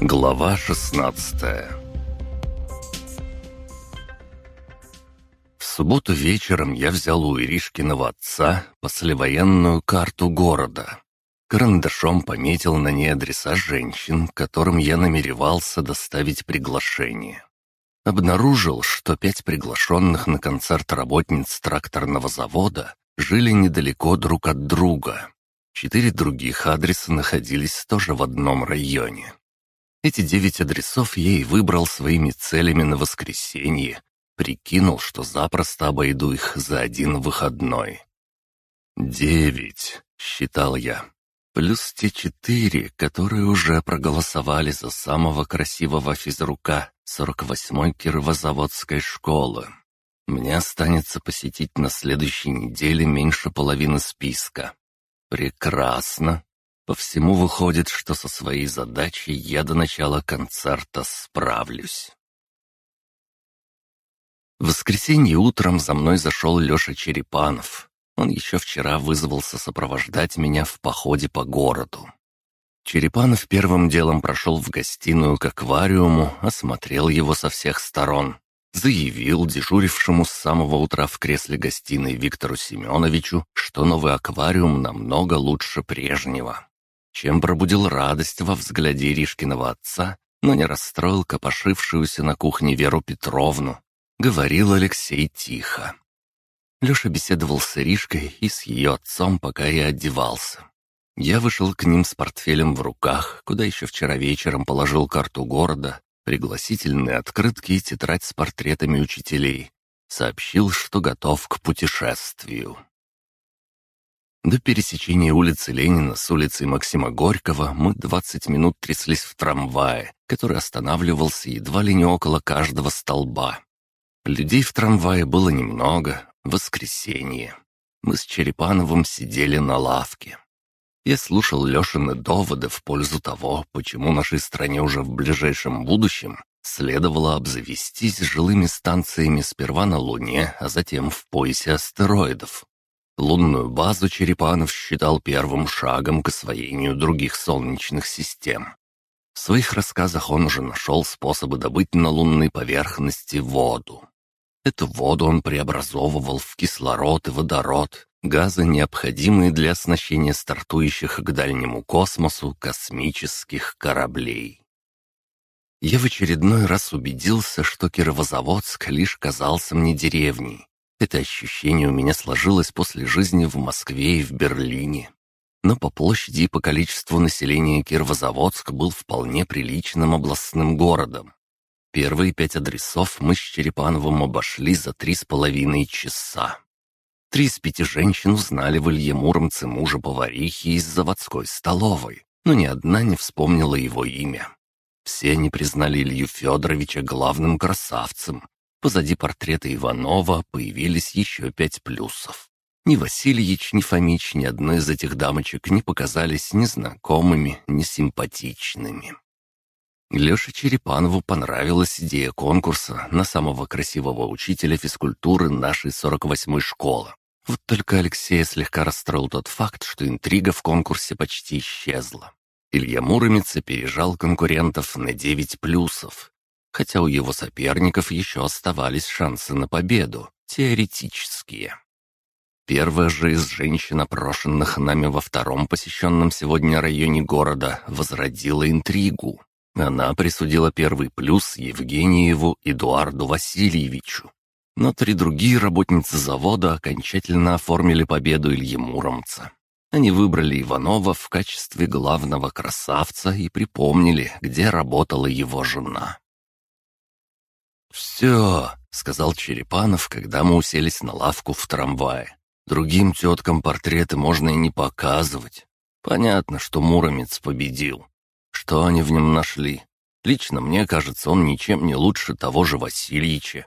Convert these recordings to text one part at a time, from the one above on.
Глава 16 В субботу вечером я взял у Иришкиного отца послевоенную карту города. Карандашом пометил на ней адреса женщин, которым я намеревался доставить приглашение. Обнаружил, что пять приглашенных на концерт работниц тракторного завода жили недалеко друг от друга. Четыре других адреса находились тоже в одном районе. Эти девять адресов я и выбрал своими целями на воскресенье. Прикинул, что запросто обойду их за один выходной. «Девять», — считал я, плюс те четыре, которые уже проголосовали за самого красивого физрука 48-й Кировозаводской школы. Мне останется посетить на следующей неделе меньше половины списка. Прекрасно. По всему выходит, что со своей задачей я до начала концерта справлюсь. В воскресенье утром за мной зашел Леша Черепанов. Он еще вчера вызвался сопровождать меня в походе по городу. Черепанов первым делом прошел в гостиную к аквариуму, осмотрел его со всех сторон. Заявил дежурившему с самого утра в кресле гостиной Виктору Семеновичу, что новый аквариум намного лучше прежнего чем пробудил радость во взгляде Иришкиного отца, но не расстроил копошившуюся на кухне Веру Петровну. Говорил Алексей тихо. Леша беседовал с Иришкой и с ее отцом, пока я одевался. Я вышел к ним с портфелем в руках, куда еще вчера вечером положил карту города, пригласительные открытки и тетрадь с портретами учителей. Сообщил, что готов к путешествию. До пересечения улицы Ленина с улицей Максима Горького мы 20 минут тряслись в трамвае, который останавливался едва ли не около каждого столба. Людей в трамвае было немного, воскресенье. Мы с Черепановым сидели на лавке. Я слушал Лешины доводы в пользу того, почему нашей стране уже в ближайшем будущем следовало обзавестись жилыми станциями сперва на Луне, а затем в поясе астероидов. Лунную базу Черепанов считал первым шагом к освоению других солнечных систем. В своих рассказах он уже нашел способы добыть на лунной поверхности воду. Эту воду он преобразовывал в кислород и водород, газы, необходимые для оснащения стартующих к дальнему космосу космических кораблей. Я в очередной раз убедился, что Кировозаводск лишь казался мне деревней, это ощущение у меня сложилось после жизни в Москве и в Берлине. Но по площади и по количеству населения Кировозаводск был вполне приличным областным городом. Первые пять адресов мы с Черепановым обошли за три с половиной часа. Три из пяти женщин узнали в Илье Муромце мужа поварихи из заводской столовой, но ни одна не вспомнила его имя. Все они признали Илью Федоровича главным красавцем, Позади портрета Иванова появились еще пять плюсов. Ни Васильевич, ни Фомич, ни одной из этих дамочек не показались ни знакомыми, ни симпатичными. Леше Черепанову понравилась идея конкурса на самого красивого учителя физкультуры нашей 48-й школы. Вот только Алексея слегка расстроил тот факт, что интрига в конкурсе почти исчезла. Илья Муромец опережал конкурентов на 9 плюсов, хотя у его соперников еще оставались шансы на победу, теоретические. Первая же из женщин, опрошенных нами во втором посещенном сегодня районе города, возродила интригу. Она присудила первый плюс Евгениеву Эдуарду Васильевичу. Но три другие работницы завода окончательно оформили победу Ильи Муромца. Они выбрали Иванова в качестве главного красавца и припомнили, где работала его жена. «Все», — сказал Черепанов, когда мы уселись на лавку в трамвае. «Другим теткам портреты можно и не показывать. Понятно, что Муромец победил. Что они в нем нашли? Лично мне кажется, он ничем не лучше того же Васильича».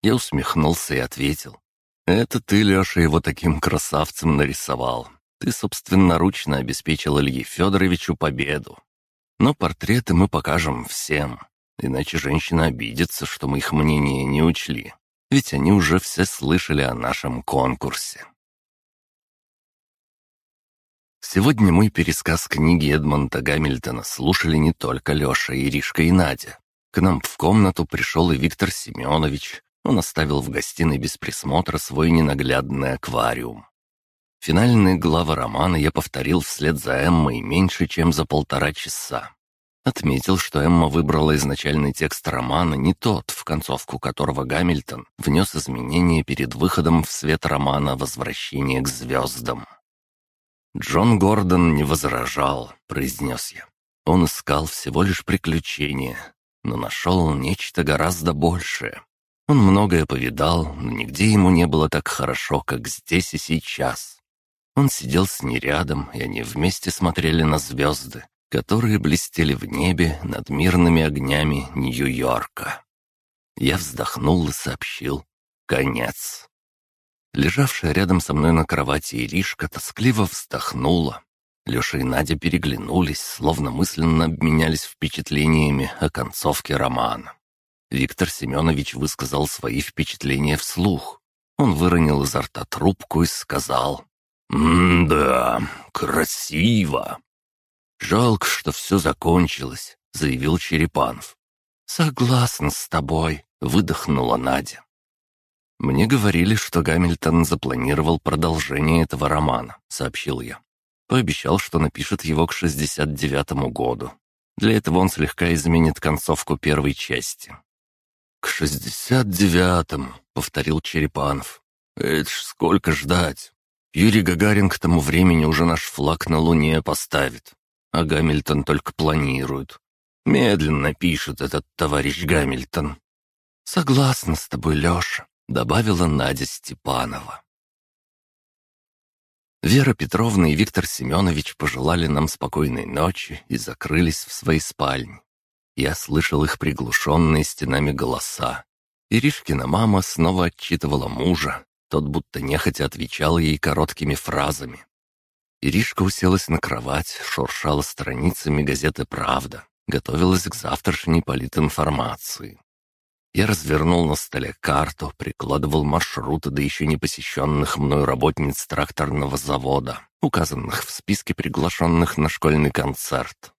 Я усмехнулся и ответил. «Это ты, Леша, его таким красавцем нарисовал. Ты собственноручно обеспечил Илье Федоровичу победу. Но портреты мы покажем всем. Иначе женщина обидится, что мы их мнение не учли. Ведь они уже все слышали о нашем конкурсе. Сегодня мой пересказ книги Эдмонда Гамильтона слушали не только Леша, Иришка и Надя. К нам в комнату пришел и Виктор Семенович. Он оставил в гостиной без присмотра свой ненаглядный аквариум. Финальные главы романа я повторил вслед за Эммой меньше, чем за полтора часа. Отметил, что Эмма выбрала изначальный текст романа не тот, в концовку которого Гамильтон внес изменения перед выходом в свет романа «Возвращение к звездам». «Джон Гордон не возражал», — произнес я. «Он искал всего лишь приключения, но нашел нечто гораздо большее. Он многое повидал, но нигде ему не было так хорошо, как здесь и сейчас. Он сидел с ней рядом, и они вместе смотрели на звезды, которые блестели в небе над мирными огнями Нью-Йорка. Я вздохнул и сообщил «Конец». Лежавшая рядом со мной на кровати Иришка тоскливо вздохнула. Леша и Надя переглянулись, словно мысленно обменялись впечатлениями о концовке романа. Виктор Семенович высказал свои впечатления вслух. Он выронил изо рта трубку и сказал «М-да, красиво!» «Жалко, что все закончилось», — заявил Черепанов. «Согласна с тобой», — выдохнула Надя. «Мне говорили, что Гамильтон запланировал продолжение этого романа», — сообщил я. Пообещал, что напишет его к 69-му году. Для этого он слегка изменит концовку первой части. «К 69-му», — повторил Черепанов. «Это ж сколько ждать? Юрий Гагарин к тому времени уже наш флаг на Луне поставит, а Гамильтон только планирует. Медленно пишет этот товарищ Гамильтон». «Согласна с тобой, Леша», добавила Надя Степанова. Вера Петровна и Виктор Семенович пожелали нам спокойной ночи и закрылись в своей спальне. Я слышал их приглушенные стенами голоса. Иришкина мама снова отчитывала мужа, тот будто нехотя отвечал ей короткими фразами. Иришка уселась на кровать, шуршала страницами газеты «Правда», готовилась к завтрашней политинформации. Я развернул на столе карту, прикладывал маршруты до еще не посещенных мною работниц тракторного завода, указанных в списке приглашенных на школьный концерт.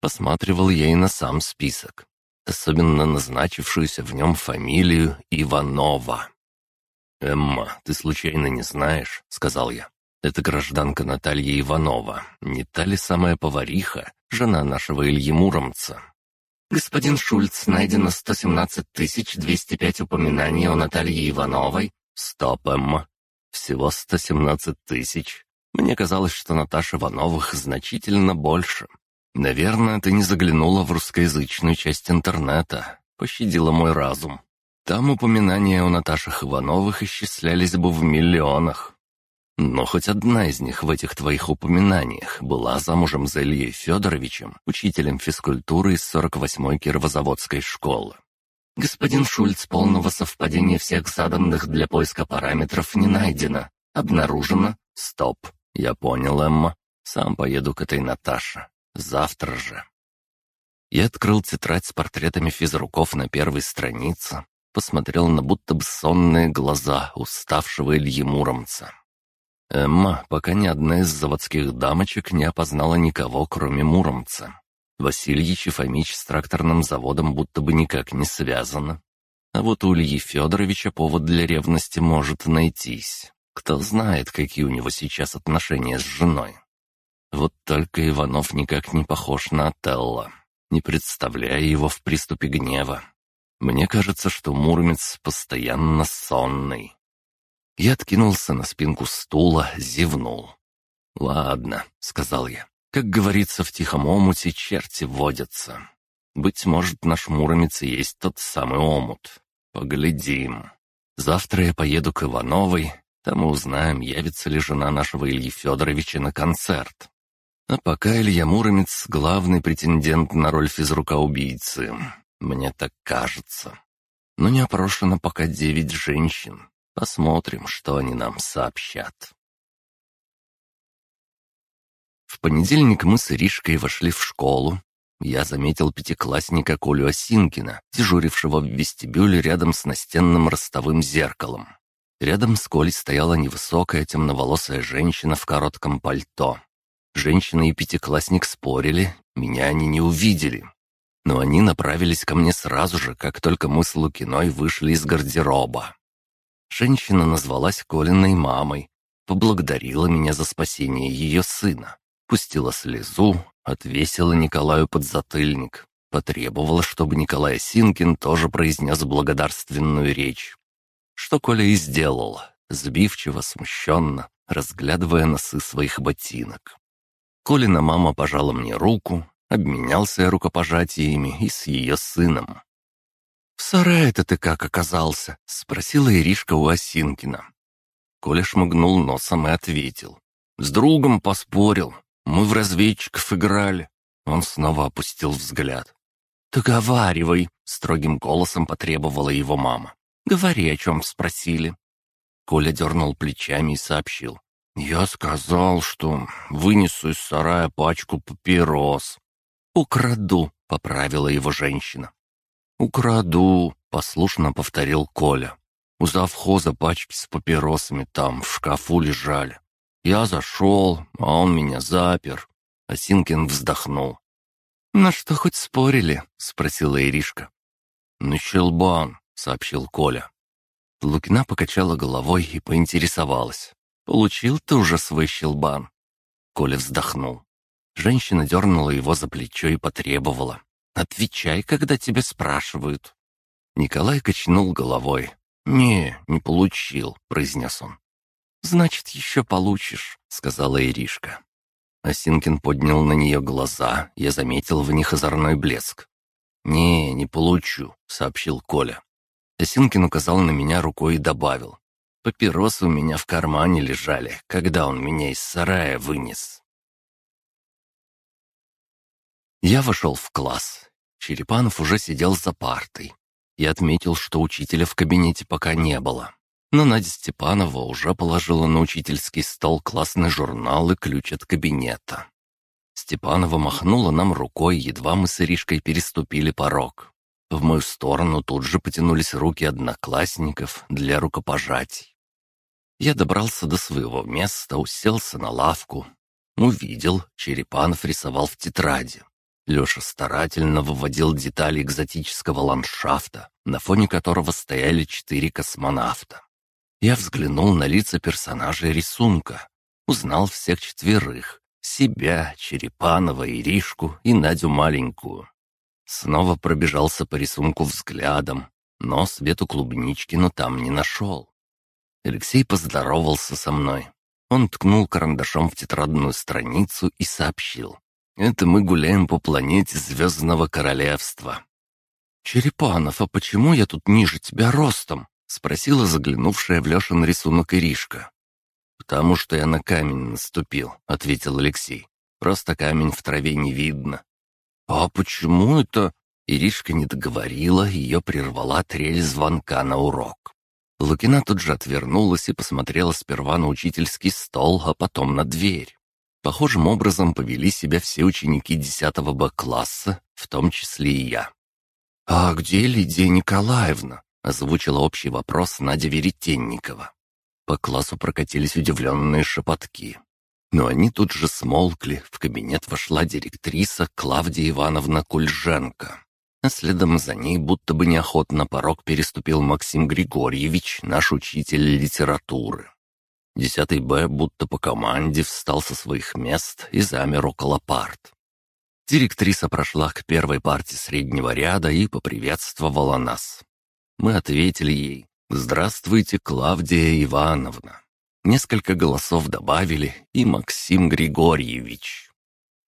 Посматривал я и на сам список, особенно назначившуюся в нем фамилию Иванова. «Эмма, ты случайно не знаешь?» — сказал я. «Это гражданка Наталья Иванова, не та ли самая повариха, жена нашего Ильи Муромца?» Господин Шульц, найдено 117 205 упоминаний о Наталье Ивановой. Стоп, Эмма. Всего 117 тысяч. Мне казалось, что Наташ Ивановых значительно больше. Наверное, ты не заглянула в русскоязычную часть интернета. Пощадила мой разум. Там упоминания о Наташах Ивановых исчислялись бы в миллионах. Но хоть одна из них в этих твоих упоминаниях была замужем за Ильей Федоровичем, учителем физкультуры из 48-й Кировозаводской школы. Господин Шульц, полного совпадения всех заданных для поиска параметров не найдено. Обнаружено. Стоп. Я понял, Эмма. Сам поеду к этой Наташе. Завтра же. Я открыл тетрадь с портретами физруков на первой странице, посмотрел на будто бы сонные глаза уставшего Ильи Муромца. Эмма, пока ни одна из заводских дамочек не опознала никого, кроме Муромца. Васильевич и Фомич с тракторным заводом будто бы никак не связаны. А вот у Ильи Федоровича повод для ревности может найтись. Кто знает, какие у него сейчас отношения с женой. Вот только Иванов никак не похож на Отелло, не представляя его в приступе гнева. Мне кажется, что Муромец постоянно сонный. Я откинулся на спинку стула, зевнул. «Ладно», — сказал я. «Как говорится, в тихом омуте черти водятся. Быть может, наш Муромец и есть тот самый омут. Поглядим. Завтра я поеду к Ивановой, там мы узнаем, явится ли жена нашего Ильи Федоровича на концерт. А пока Илья Муромец — главный претендент на роль физрука-убийцы. Мне так кажется. Но не опрошено пока девять женщин, Посмотрим, что они нам сообщат. В понедельник мы с Иришкой вошли в школу. Я заметил пятиклассника Колю Осинкина, дежурившего в вестибюле рядом с настенным ростовым зеркалом. Рядом с Колей стояла невысокая темноволосая женщина в коротком пальто. Женщина и пятиклассник спорили, меня они не увидели. Но они направились ко мне сразу же, как только мы с Лукиной вышли из гардероба. Женщина назвалась Колиной мамой, поблагодарила меня за спасение ее сына, пустила слезу, отвесила Николаю подзатыльник, потребовала, чтобы Николай Синкин тоже произнес благодарственную речь. Что Коля и сделал, сбивчиво, смущенно, разглядывая носы своих ботинок. Колина мама пожала мне руку, обменялся рукопожатиями и с ее сыном. «В сарае-то ты как оказался?» — спросила Иришка у Осинкина. Коля шмыгнул носом и ответил. «С другом поспорил. Мы в разведчиков играли». Он снова опустил взгляд. «Договаривай», — строгим голосом потребовала его мама. «Говори, о чем спросили». Коля дернул плечами и сообщил. «Я сказал, что вынесу из сарая пачку папирос». «Украду», — поправила его женщина. «Украду», — послушно повторил Коля. «У завхоза пачки с папиросами там в шкафу лежали. Я зашел, а он меня запер». Осинкин вздохнул. «На что хоть спорили?» — спросила Иришка. «На щелбан», — сообщил Коля. Лукина покачала головой и поинтересовалась. «Получил ты уже свой щелбан?» Коля вздохнул. Женщина дернула его за плечо и потребовала. «Отвечай, когда тебя спрашивают». Николай качнул головой. «Не, не получил», — произнес он. «Значит, еще получишь», — сказала Иришка. Осинкин поднял на нее глаза, я заметил в них озорной блеск. «Не, не получу», — сообщил Коля. Осинкин указал на меня рукой и добавил. «Папиросы у меня в кармане лежали, когда он меня из сарая вынес». Я вошел в класс. Черепанов уже сидел за партой. Я отметил, что учителя в кабинете пока не было. Но Надя Степанова уже положила на учительский стол классный журнал и ключ от кабинета. Степанова махнула нам рукой, едва мы с Иришкой переступили порог. В мою сторону тут же потянулись руки одноклассников для рукопожатий. Я добрался до своего места, уселся на лавку. Увидел, Черепанов рисовал в тетради. Леша старательно выводил детали экзотического ландшафта, на фоне которого стояли четыре космонавта. Я взглянул на лица персонажей рисунка, узнал всех четверых, себя, Черепанова, Иришку и Надю маленькую. Снова пробежался по рисунку взглядом, но Свету Клубничкину там не нашел. Алексей поздоровался со мной. Он ткнул карандашом в тетрадную страницу и сообщил. Это мы гуляем по планете Звездного Королевства». «Черепанов, а почему я тут ниже тебя ростом?» — спросила заглянувшая в Лешин рисунок Иришка. «Потому что я на камень наступил», — ответил Алексей. «Просто камень в траве не видно». «А почему это?» Иришка не договорила, ее прервала трель звонка на урок. Лукина тут же отвернулась и посмотрела сперва на учительский стол, а потом на дверь. Похожим образом повели себя все ученики 10 Б-класса, в том числе и я. «А где Лидия Николаевна?» — озвучила общий вопрос Надя Веретенникова. По классу прокатились удивленные шепотки. Но они тут же смолкли, в кабинет вошла директриса Клавдия Ивановна Кульженко. А следом за ней, будто бы неохотно порог переступил Максим Григорьевич, наш учитель литературы. Десятый Б будто по команде встал со своих мест и замер около парт. Директриса прошла к первой партии среднего ряда и поприветствовала нас. Мы ответили ей «Здравствуйте, Клавдия Ивановна». Несколько голосов добавили и Максим Григорьевич.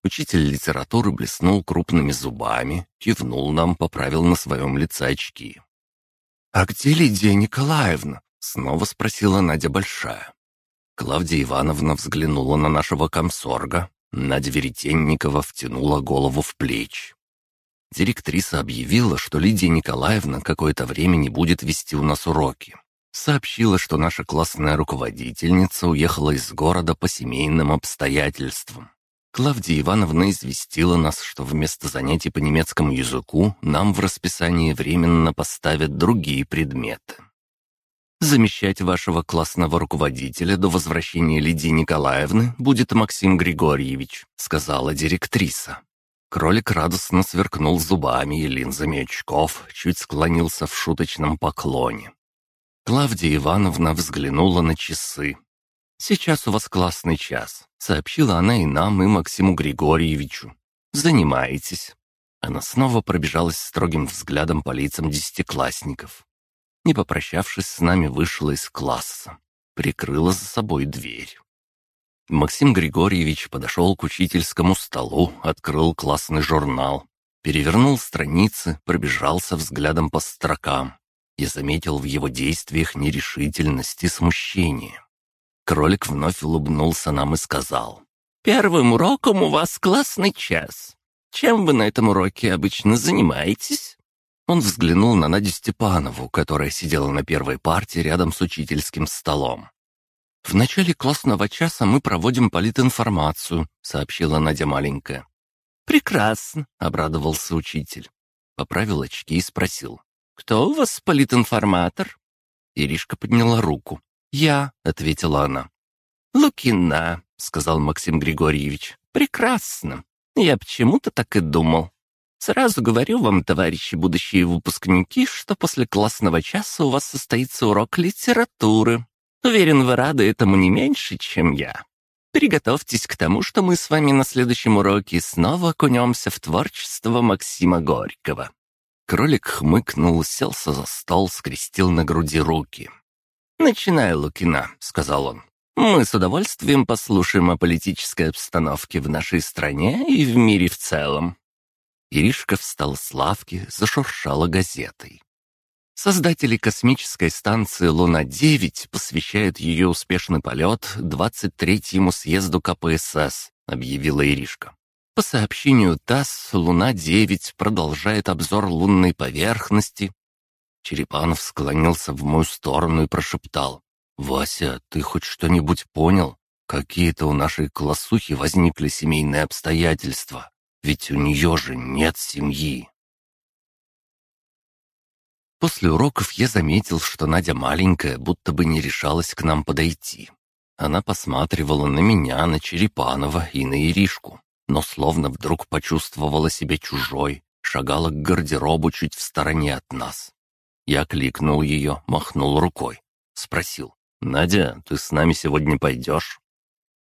Учитель литературы блеснул крупными зубами, кивнул нам, поправил на своем лице очки. «А где Лидия Николаевна?» — снова спросила Надя Большая. Клавдия Ивановна взглянула на нашего комсорга. Надя Веретенникова втянула голову в плечи. Директриса объявила, что Лидия Николаевна какое-то время не будет вести у нас уроки. Сообщила, что наша классная руководительница уехала из города по семейным обстоятельствам. Клавдия Ивановна известила нас, что вместо занятий по немецкому языку нам в расписании временно поставят другие предметы. Замещать вашего классного руководителя до возвращения Лидии Николаевны будет Максим Григорьевич», — сказала директриса. Кролик радостно сверкнул зубами и линзами очков, чуть склонился в шуточном поклоне. Клавдия Ивановна взглянула на часы. «Сейчас у вас классный час», — сообщила она и нам, и Максиму Григорьевичу. «Занимаетесь». Она снова пробежалась строгим взглядом по лицам десятиклассников не попрощавшись с нами, вышла из класса. Прикрыла за собой дверь. Максим Григорьевич подошел к учительскому столу, открыл классный журнал, перевернул страницы, пробежался взглядом по строкам. Я заметил в его действиях нерешительность и смущение. Кролик вновь улыбнулся нам и сказал. «Первым уроком у вас классный час. Чем вы на этом уроке обычно занимаетесь?» Он взглянул на Надю Степанову, которая сидела на первой парте рядом с учительским столом. «В начале классного часа мы проводим политинформацию», — сообщила Надя маленькая. «Прекрасно», — обрадовался учитель. Поправил очки и спросил. «Кто у вас политинформатор?» Иришка подняла руку. «Я», — ответила она. «Лукина», — сказал Максим Григорьевич. «Прекрасно. Я почему-то так и думал. Сразу говорю вам, товарищи будущие выпускники, что после классного часа у вас состоится урок литературы. Уверен, вы рады этому не меньше, чем я. Приготовьтесь к тому, что мы с вами на следующем уроке снова окунемся в творчество Максима Горького». Кролик хмыкнул, селся за стол, скрестил на груди руки. «Начинай, Лукина», — сказал он. «Мы с удовольствием послушаем о политической обстановке в нашей стране и в мире в целом. Иришка встала с лавки, зашуршала газетой. Создатели космической станции «Луна-9» посвящают ее успешный полет 23-му съезду КПСС, объявила Иришка. По сообщению ТАСС, «Луна-9» продолжает обзор лунной поверхности. Черепанов склонился в мою сторону и прошептал. «Вася, ты хоть что-нибудь понял? Какие-то у нашей классухи возникли семейные обстоятельства. Ведь у нее же нет семьи. После уроков я заметил, что Надя маленькая, будто бы не решалась к нам подойти. Она посматривала на меня, на Черепанова и на Иришку, но словно вдруг почувствовала себя чужой, шагала к гардеробу чуть в стороне от нас. Я кликнул ее, махнул рукой. Спросил, «Надя, ты с нами сегодня пойдешь?»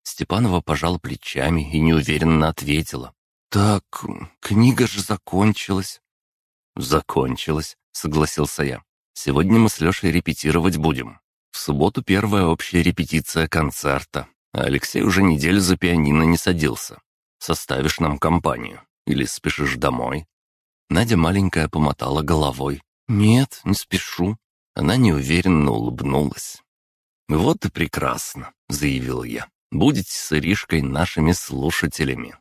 Степанова пожал плечами и неуверенно ответила, «Так, книга же закончилась». «Закончилась», — согласился я. «Сегодня мы с Лешей репетировать будем. В субботу первая общая репетиция концерта, а Алексей уже неделю за пианино не садился. Составишь нам компанию или спешишь домой?» Надя маленькая помотала головой. «Нет, не спешу». Она неуверенно улыбнулась. «Вот и прекрасно», — заявил я. «Будете с Иришкой нашими слушателями».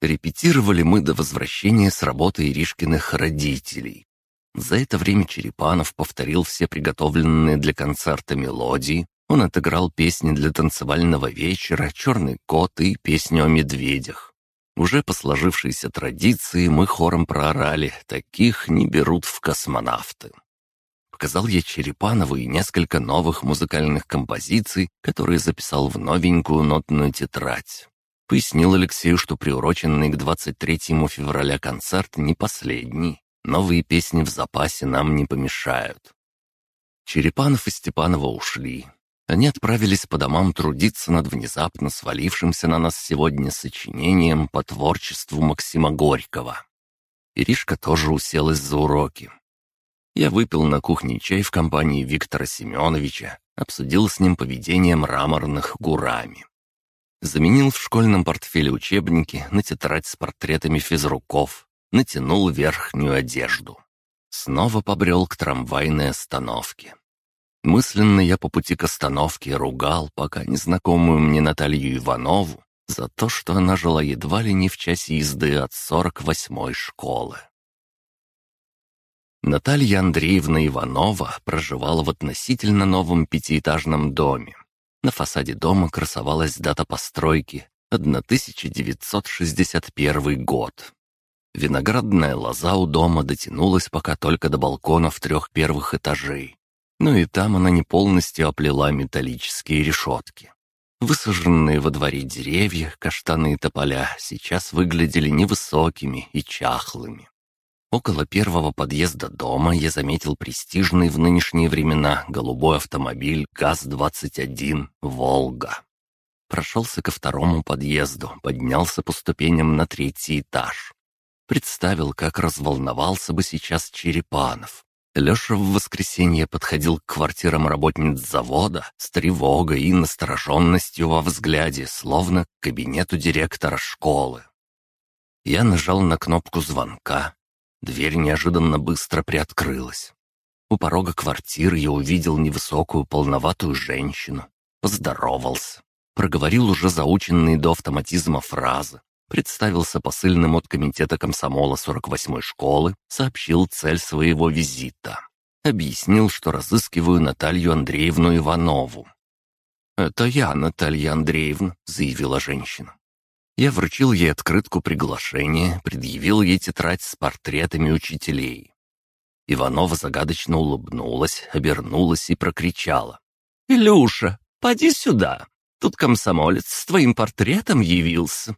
Репетировали мы до возвращения с работы Иришкиных родителей. За это время Черепанов повторил все приготовленные для концерта мелодии, он отыграл песни для танцевального вечера, «Черный кот» и песню о медведях. Уже по сложившейся традиции мы хором проорали «Таких не берут в космонавты». Показал я Черепанову и несколько новых музыкальных композиций, которые записал в новенькую нотную тетрадь. Пояснил Алексею, что приуроченный к 23 февраля концерт не последний. Новые песни в запасе нам не помешают. Черепанов и Степанова ушли. Они отправились по домам трудиться над внезапно свалившимся на нас сегодня сочинением по творчеству Максима Горького. Иришка тоже уселась за уроки. Я выпил на кухне чай в компании Виктора Семеновича, обсудил с ним поведение мраморных гурами. Заменил в школьном портфеле учебники на тетрадь с портретами физруков, натянул верхнюю одежду. Снова побрел к трамвайной остановке. Мысленно я по пути к остановке ругал пока незнакомую мне Наталью Иванову за то, что она жила едва ли не в часе езды от 48-й школы. Наталья Андреевна Иванова проживала в относительно новом пятиэтажном доме, на фасаде дома красовалась дата постройки — 1961 год. Виноградная лоза у дома дотянулась пока только до балконов трех первых этажей. Но и там она не полностью оплела металлические решетки. Высаженные во дворе деревья, каштаны и тополя сейчас выглядели невысокими и чахлыми. Около первого подъезда дома я заметил престижный в нынешние времена голубой автомобиль ГАЗ-21 «Волга». Прошелся ко второму подъезду, поднялся по ступеням на третий этаж. Представил, как разволновался бы сейчас Черепанов. Леша в воскресенье подходил к квартирам работниц завода с тревогой и настороженностью во взгляде, словно к кабинету директора школы. Я нажал на кнопку звонка. Дверь неожиданно быстро приоткрылась. У порога квартиры я увидел невысокую полноватую женщину. Поздоровался. Проговорил уже заученные до автоматизма фразы представился посыльным от комитета комсомола 48-й школы, сообщил цель своего визита. Объяснил, что разыскиваю Наталью Андреевну Иванову. «Это я, Наталья Андреевна», — заявила женщина. Я вручил ей открытку приглашения, предъявил ей тетрадь с портретами учителей. Иванова загадочно улыбнулась, обернулась и прокричала. «Илюша, поди сюда! Тут комсомолец с твоим портретом явился.